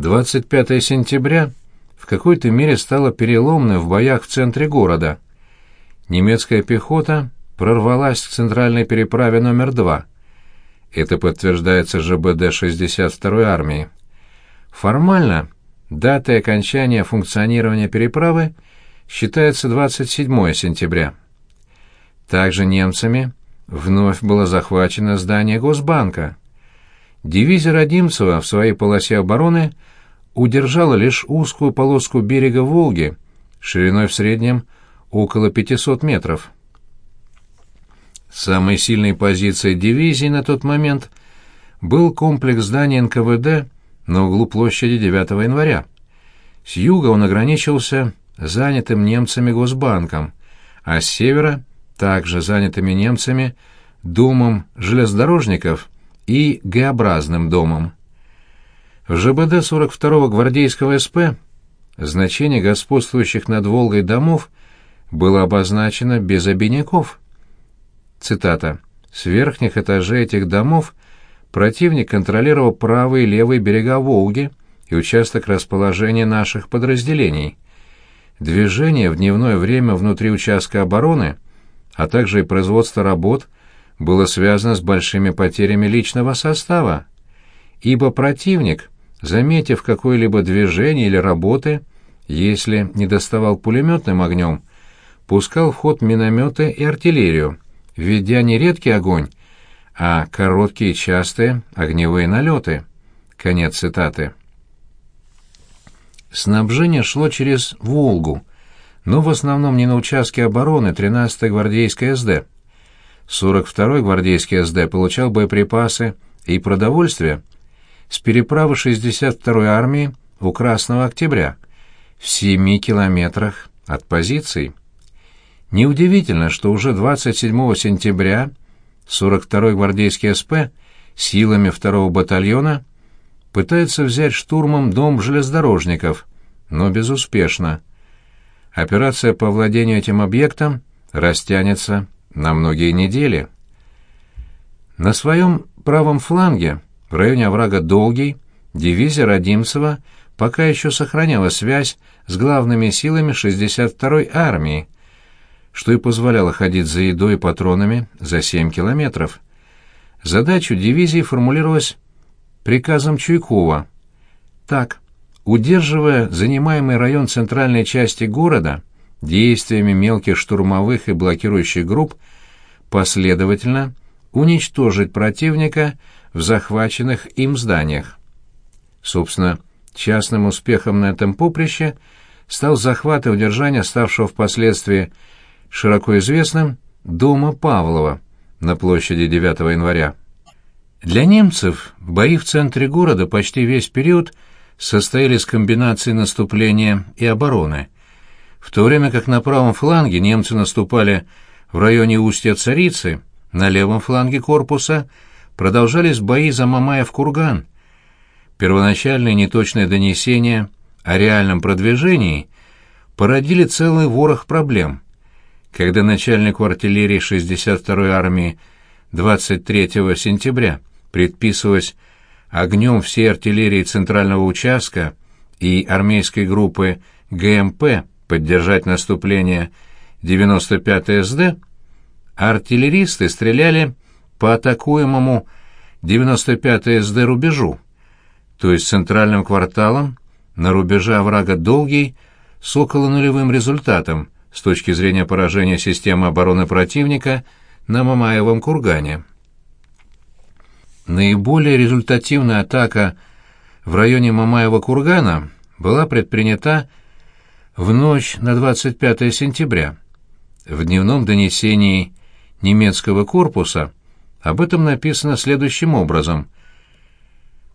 25 сентября в какой-то мере стало переломным в боях в центре города. Немецкая пехота прорвалась к центральной переправе номер 2. Это подтверждается ЖБД 62-й армии. Формально датой окончания функционирования переправы считается 27 сентября. Также немцами вновь было захвачено здание Госбанка. Дивизия Родимцева в своей полосе обороны удержала лишь узкую полоску берега Волги, шириной в среднем около 500 метров. Самой сильной позицией дивизии на тот момент был комплекс зданий НКВД на углу площади 9 января. С юга он ограничился занятым немцами Госбанком, а с севера также занятыми немцами Домом железнодорожников и Г-образным домом. В ЖБД 42-го гвардейского СП значение господствующих над Волгой домов было обозначено без обиняков. Цитата. «С верхних этажей этих домов противник контролировал правый и левый берега Волги и участок расположения наших подразделений. Движение в дневное время внутри участка обороны – а также и производство работ было связано с большими потерями личного состава, ибо противник, заметив какое-либо движение или работы, если не доставал пулеметным огнем, пускал в ход минометы и артиллерию, ведя не редкий огонь, а короткие частые огневые налеты. Конец цитаты. Снабжение шло через Волгу, но в основном не на участке обороны 13-й гвардейской СД. 42-й гвардейский СД получал боеприпасы и продовольствие с переправы 62-й армии у Красного Октября в 7 километрах от позиций. Неудивительно, что уже 27 сентября 42-й гвардейский СП силами 2-го батальона пытается взять штурмом дом железнодорожников, но безуспешно. Операция по владению этим объектом растянется на многие недели. На своем правом фланге, в районе оврага Долгий, дивизия Родимцева пока еще сохраняла связь с главными силами 62-й армии, что и позволяло ходить за едой и патронами за 7 километров. Задачу дивизии формулировалась приказом Чуйкова. Так, удерживая занимаемый район центральной части города действиями мелких штурмовых и блокирующих групп, последовательно уничтожить противника в захваченных им зданиях. Собственно, частным успехом на этом поприще стал захват и удержание ставшего впоследствии широко известным дома Павлова на площади 9 января. Для немцев бои в центре города почти весь период – состояли из комбинации наступления и обороны, в то время как на правом фланге немцы наступали в районе устья Царицы, на левом фланге корпуса продолжались бои за Мамаев-Курган. Первоначальные неточные донесения о реальном продвижении породили целый ворох проблем. Когда начальнику артиллерии 62-й армии 23 сентября предписывалось огнем всей артиллерии центрального участка и армейской группы ГМП поддержать наступление 95-й СД, артиллеристы стреляли по атакуемому 95-й СД рубежу, то есть центральным кварталом на рубеже врага Долгий с около нулевым результатом с точки зрения поражения системы обороны противника на Мамаевом кургане. Наиболее результативная атака в районе Мамаева кургана была предпринята в ночь на 25 сентября. В дневном донесении немецкого корпуса об этом написано следующим образом.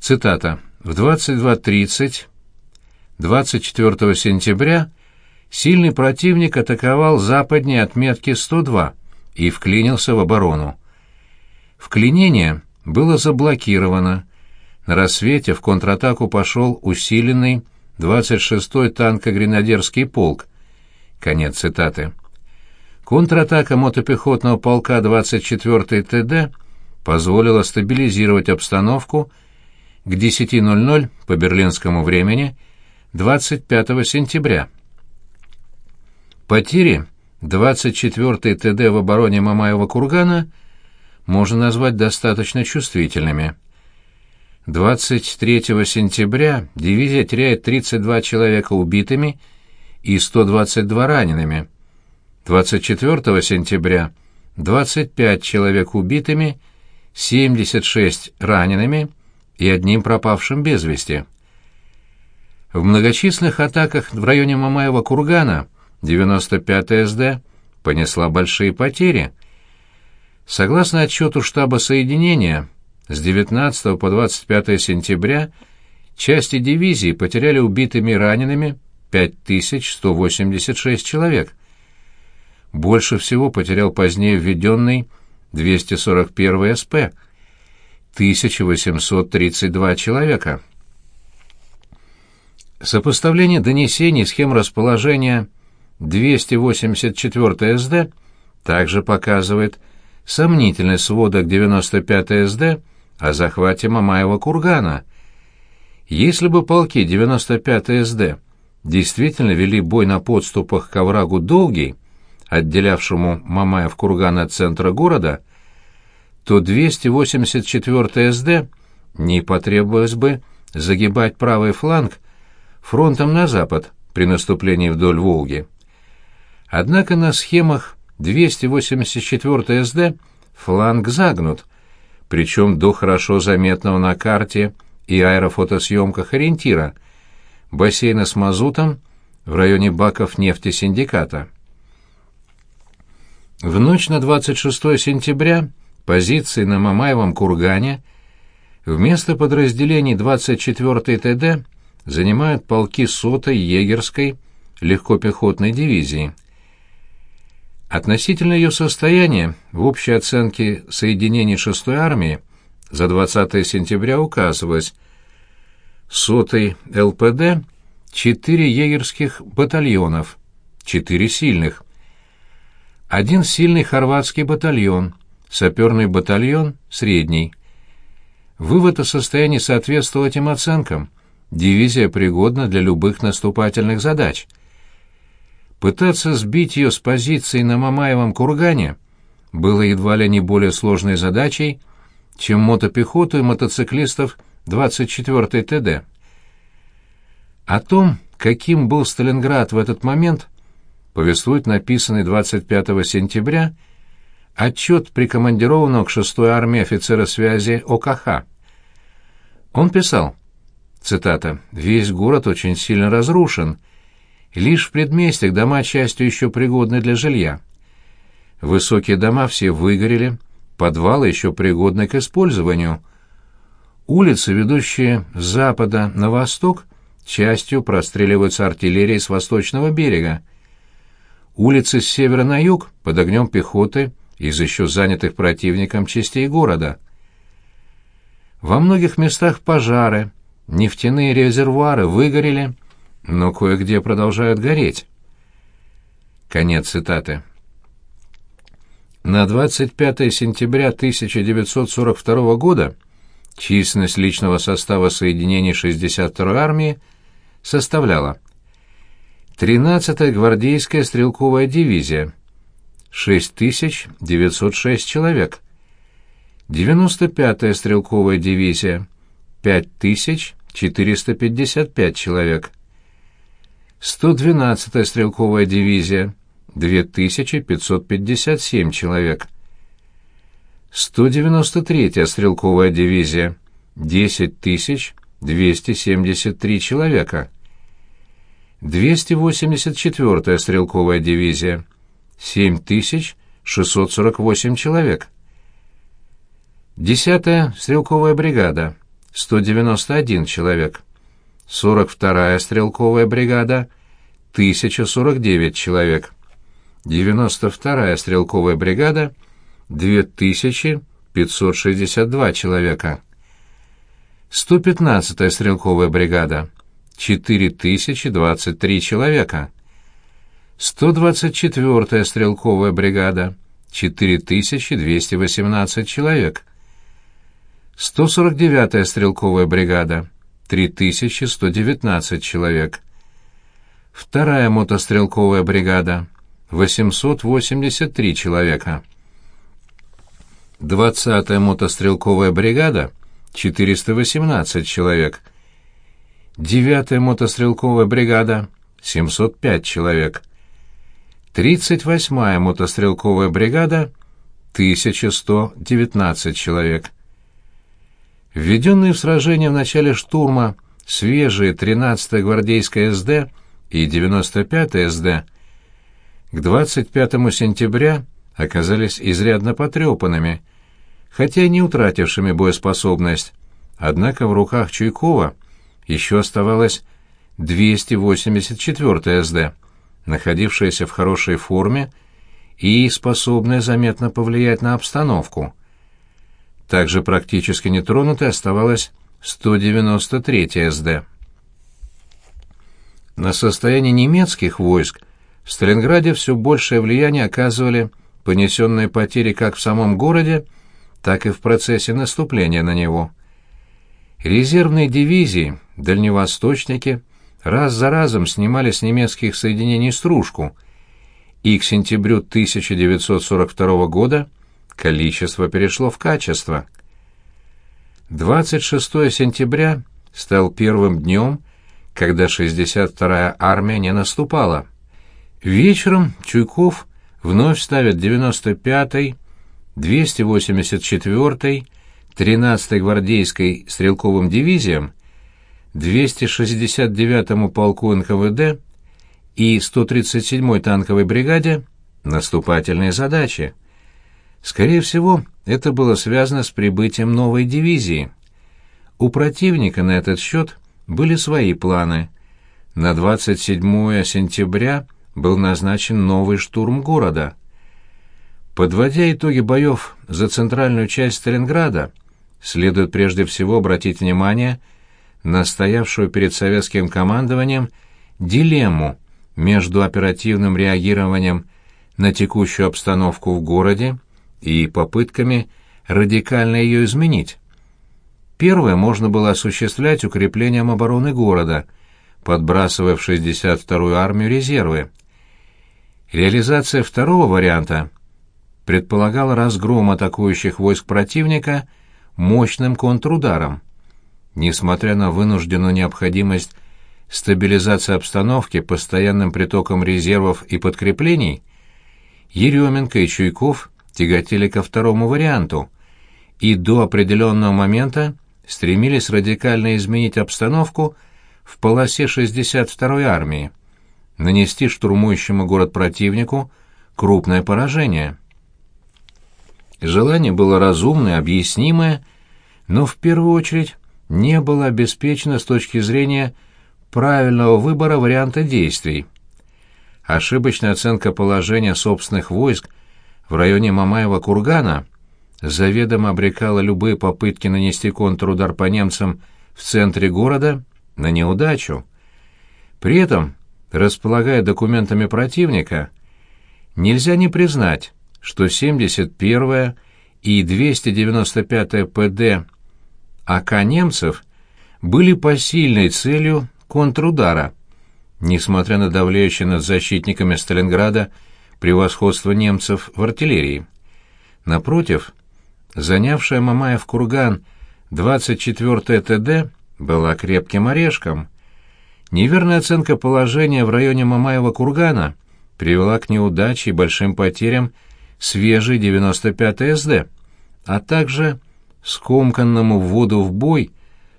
Цитата. «В 22.30 24 сентября сильный противник атаковал западнее отметки 102 и вклинился в оборону. Вклинение — было заблокировано. На рассвете в контратаку пошел усиленный 26-й танко-гренадерский полк. Конец цитаты. Контратака мотопехотного полка 24-й ТД позволила стабилизировать обстановку к 10.00 по берлинскому времени 25 сентября. Потери 24-й ТД в обороне Мамаева кургана можно назвать достаточно чувствительными. 23 сентября дивизия теряет 32 человека убитыми и 122 ранеными. 24 сентября 25 человек убитыми, 76 ранеными и одним пропавшим без вести. В многочисленных атаках в районе Мамаева кургана 95-я СД понесла большие потери. Согласно отчету штаба соединения, с 19 по 25 сентября части дивизии потеряли убитыми и ранеными 5186 человек. Больше всего потерял позднее введенный 241 СП – 1832 человека. Сопоставление донесений схем расположения 284 СД также показывает сомнительный сводок 95 СД о захвате Мамаева кургана. Если бы полки 95 СД действительно вели бой на подступах к оврагу Долгий, отделявшему Мамаев курган от центра города, то 284 СД не потребовалось бы загибать правый фланг фронтом на запад при наступлении вдоль Волги. Однако на схемах 284 СД фланг загнут, причем до хорошо заметного на карте и аэрофотосъемках ориентира – бассейна с мазутом в районе баков нефти синдиката. В ночь на 26 сентября позиции на Мамаевом кургане вместо подразделений 24-й ТД занимают полки сотой егерской легкопехотной дивизии. Относительно ее состояния в общей оценке соединений 6-й армии за 20 сентября указывалось сотой ЛПД 4 егерских батальонов, 4 сильных, один сильный хорватский батальон, саперный батальон средний. Вывод о состоянии соответствовал этим оценкам. Дивизия пригодна для любых наступательных задач – Пытаться сбить ее с позиции на Мамаевом кургане было едва ли не более сложной задачей, чем мотопехоту и мотоциклистов 24-й ТД. О том, каким был Сталинград в этот момент, повествует написанный 25 сентября отчет прикомандированного к 6-й армии офицера связи ОКХ. Он писал, цитата, «Весь город очень сильно разрушен», Лишь в предместьях дома частью еще пригодны для жилья. Высокие дома все выгорели, подвалы еще пригодны к использованию. Улицы, ведущие с запада на восток, частью простреливаются артиллерией с восточного берега. Улицы с севера на юг под огнем пехоты из еще занятых противником частей города. Во многих местах пожары, нефтяные резервуары выгорели, но кое-где продолжают гореть. Конец цитаты. На 25 сентября 1942 года численность личного состава соединений 62-й армии составляла 13-я гвардейская стрелковая дивизия 6906 человек, 95-я стрелковая дивизия 5455 человек, 112-я стрелковая дивизия 2557 человек. 193-я стрелковая дивизия 10273 человека. 284-я стрелковая дивизия 7648 человек. 10-я стрелковая бригада 191 человек. 42-я стрелковая бригада — 1049 человек. 92-я стрелковая бригада — 2562 человека. 115-я стрелковая бригада — 4023 человека. 124-я стрелковая бригада — 4218 человек. 149-я стрелковая бригада — 3119 человек. Вторая мотострелковая бригада — 883 человека. 20-я мотострелковая бригада — 418 человек. 9-я мотострелковая бригада — 705 человек. 38-я мотострелковая бригада — 1119 человек. Введенные в сражение в начале штурма свежие 13-я гвардейская СД и 95-я СД к 25 сентября оказались изрядно потрепанными, хотя и не утратившими боеспособность, однако в руках Чуйкова еще оставалась 284-я СД, находившаяся в хорошей форме и способная заметно повлиять на обстановку. Также практически нетронутой оставалась 193-я СД. На состояние немецких войск в Сталинграде все большее влияние оказывали понесенные потери как в самом городе, так и в процессе наступления на него. Резервные дивизии, дальневосточники, раз за разом снимали с немецких соединений стружку, и к сентябрю 1942 года количество перешло в качество. 26 сентября стал первым днем, когда 62-я армия не наступала. Вечером Чуйков вновь ставит 95-й, 284-й, 13-й гвардейской стрелковым дивизиям, 269-му полку НКВД и 137-й танковой бригаде наступательные задачи. Скорее всего, это было связано с прибытием новой дивизии. У противника на этот счет были свои планы. На 27 сентября был назначен новый штурм города. Подводя итоги боев за центральную часть Сталинграда, следует прежде всего обратить внимание на стоявшую перед советским командованием дилемму между оперативным реагированием на текущую обстановку в городе и попытками радикально ее изменить. Первое можно было осуществлять укреплением обороны города, подбрасывая в 62-ю армию резервы. Реализация второго варианта предполагала разгром атакующих войск противника мощным контрударом. Несмотря на вынужденную необходимость стабилизации обстановки постоянным притоком резервов и подкреплений, Еременко и Чуйков тяготели ко второму варианту и до определенного момента стремились радикально изменить обстановку в полосе 62-й армии, нанести штурмующему город противнику крупное поражение. Желание было разумное, объяснимое, но в первую очередь не было обеспечено с точки зрения правильного выбора варианта действий. Ошибочная оценка положения собственных войск в районе Мамаева-Кургана заведомо обрекала любые попытки нанести контрудар по немцам в центре города на неудачу. При этом, располагая документами противника, нельзя не признать, что 71-я и 295-я ПД АК немцев были посильной целью контрудара, несмотря на давлеющее над защитниками Сталинграда превосходство немцев в артиллерии. Напротив, занявшая Мамаев курган 24-я ТД была крепким орешком. Неверная оценка положения в районе Мамаева кургана привела к неудаче и большим потерям свежей 95-й СД, а также скомканному вводу в бой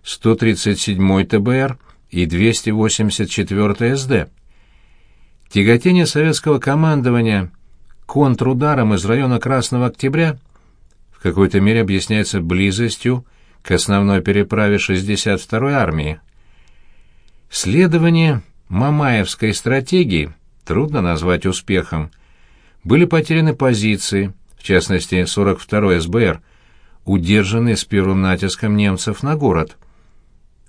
137-й ТБР и 284-й СД. Тяготение советского командования контрударом из района Красного Октября в какой-то мере объясняется близостью к основной переправе 62-й армии. Следование Мамаевской стратегии трудно назвать успехом. Были потеряны позиции, в частности 42-й СБР, удержанные с первым натиском немцев на город.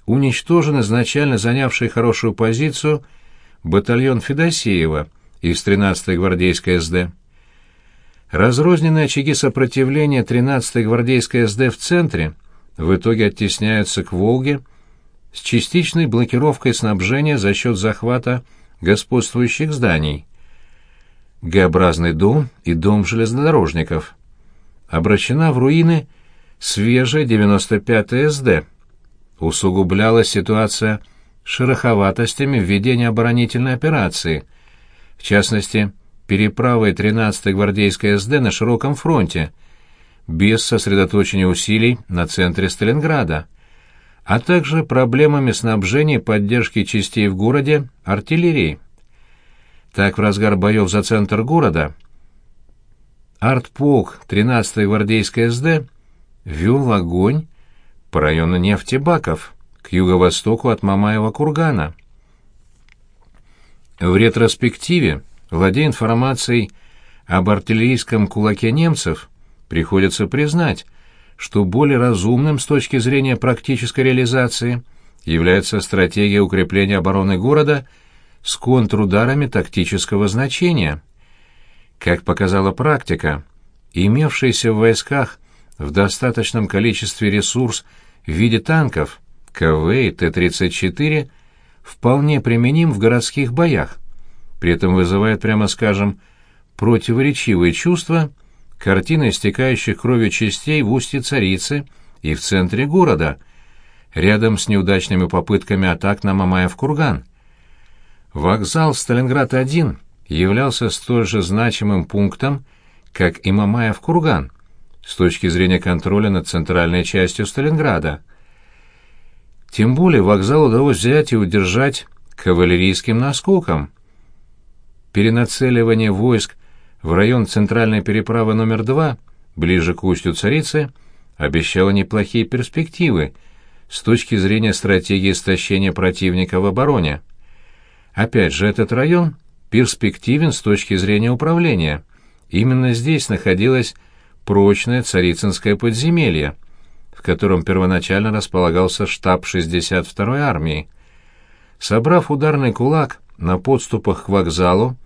Уничтожен изначально занявший хорошую позицию – батальон Федосеева из 13-й гвардейской СД. Разрозненные очаги сопротивления 13-й гвардейской СД в центре в итоге оттесняются к Волге с частичной блокировкой снабжения за счет захвата господствующих зданий. Г-образный дом и дом железнодорожников. Обращена в руины свежая 95-я СД. Усугублялась ситуация шероховатостями в ведении оборонительной операции, в частности, переправой 13-й гвардейской СД на широком фронте, без сосредоточения усилий на центре Сталинграда, а также проблемами снабжения и поддержки частей в городе артиллерии. Так, в разгар боев за центр города артполк 13-й гвардейской СД вел огонь по району нефтебаков к юго-востоку от Мамаева кургана. В ретроспективе, владея информацией об артиллерийском кулаке немцев, приходится признать, что более разумным с точки зрения практической реализации является стратегия укрепления обороны города с контрударами тактического значения. Как показала практика, имевшийся в войсках в достаточном количестве ресурс в виде танков КВ и Т-34 вполне применим в городских боях, при этом вызывает, прямо скажем, противоречивые чувства картина истекающих кровью частей в устье Царицы и в центре города, рядом с неудачными попытками атак на Мамаев курган. Вокзал Сталинград-1 являлся столь же значимым пунктом, как и Мамаев курган, с точки зрения контроля над центральной частью Сталинграда. Тем более вокзал удалось взять и удержать кавалерийским наскоком. Перенацеливание войск в район центральной переправы номер 2, ближе к устью Царицы, обещало неплохие перспективы с точки зрения стратегии истощения противника в обороне. Опять же, этот район перспективен с точки зрения управления. Именно здесь находилась прочное царицынское подземелье, в котором первоначально располагался штаб 62-й армии. Собрав ударный кулак на подступах к вокзалу,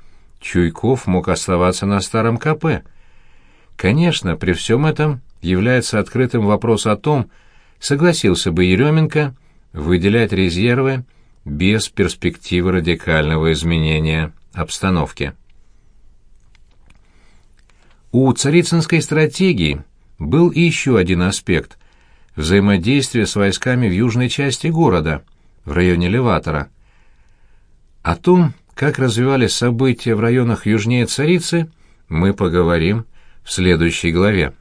Чуйков мог оставаться на старом КП. Конечно, при всем этом является открытым вопрос о том, согласился бы Еременко выделять резервы без перспективы радикального изменения обстановки. У царицынской стратегии был еще один аспект – взаимодействие с войсками в южной части города, в районе Леватора. О том, как развивались события в районах южнее Царицы, мы поговорим в следующей главе.